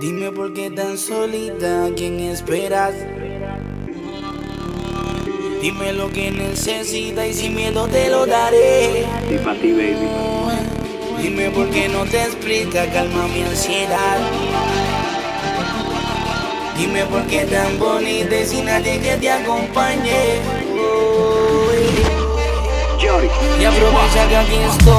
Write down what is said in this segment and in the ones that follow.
Dime por qué tan solita, ¿a quién esperas? Dime lo que necesitas y sin miedo te lo daré. Ti, baby. Dime por qué no te explica, calma mi ansiedad. Dime por qué tan bonita y sin nadie que te acompañe. Y aprovecha que aquí estoy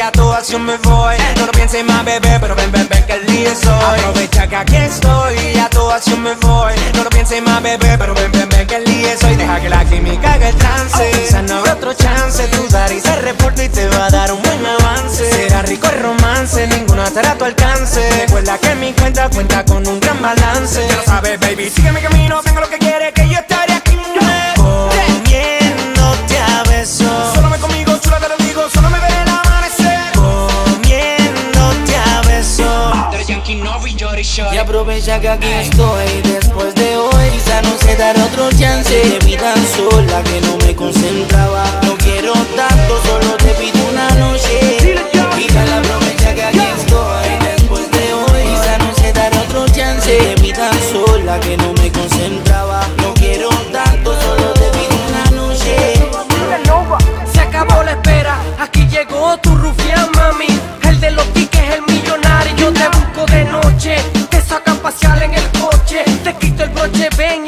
a tu acción me voy. No lo pienses más bebé, pero ven, ven, ven que el día es hoy. Aprovecha que aquí estoy. Y a tu acción me voy. No lo pienses más bebé, pero ven, ven, ven que el día es hoy. Deja que la química haga el trance. Quizás no habrá otro chance. Tu dar y se reporta y te va a dar un buen avance. Será rico el romance, ninguna estará a tu alcance. Recuerda que mi cuenta cuenta con Y aprovecha que aquí estoy. Después de hoy Quizá no se dará otro chance. De mí tan sola que no me concentraba. No quiero tanto, solo te pido una noche. Y dale aprovecha que aquí estoy. Después de hoy Quizá no se dará otro chance. De mí tan sola que no me concentraba. No quiero tanto, solo te pido una noche. Se acabó la espera, aquí llegó tu rufián, mami. El de los tickets, el millonario. Yo te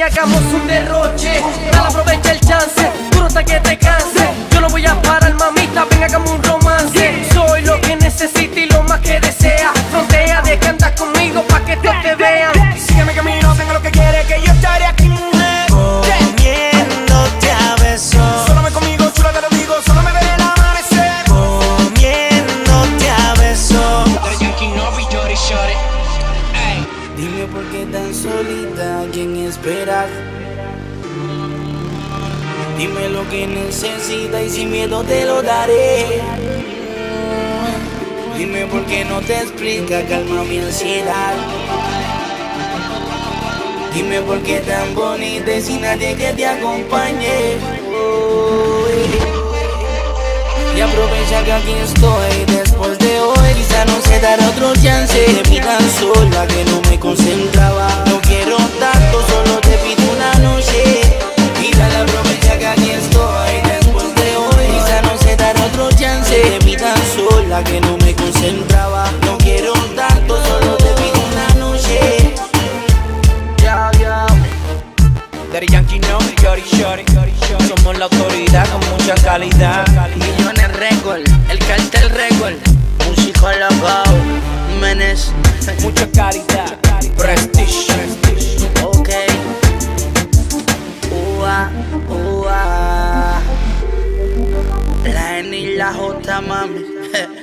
hagamos un derroche. Dale, aprovecha el chance, duro hasta que te canse. Yo no voy a parar, mamita, ven, hagamos un romance. Dime por qué tan solita, ¿a quién esperas? Dime lo que necesitas y sin miedo te lo daré. Dime por qué no te explica, calma mi ansiedad. Dime por qué tan bonita y sin nadie que te acompañe. Y aprovecha que aquí estoy Dará otro chance De mí tan sola que no me concentraba. No quiero tanto, solo te pido una noche. Y dale aprovecha que aquí estoy después de hoy. Quizá no se dará otro chance De mí tan sola que no me concentraba. No quiero tanto, solo te pido una noche. Ya, ya. Daddy Yankee no, Yori Shorty Somos la autoridad con mucha calidad. Millones récord, el cartel loco, Mucha calidad Prestige Ok. Ua, ua. La N y la J, mami.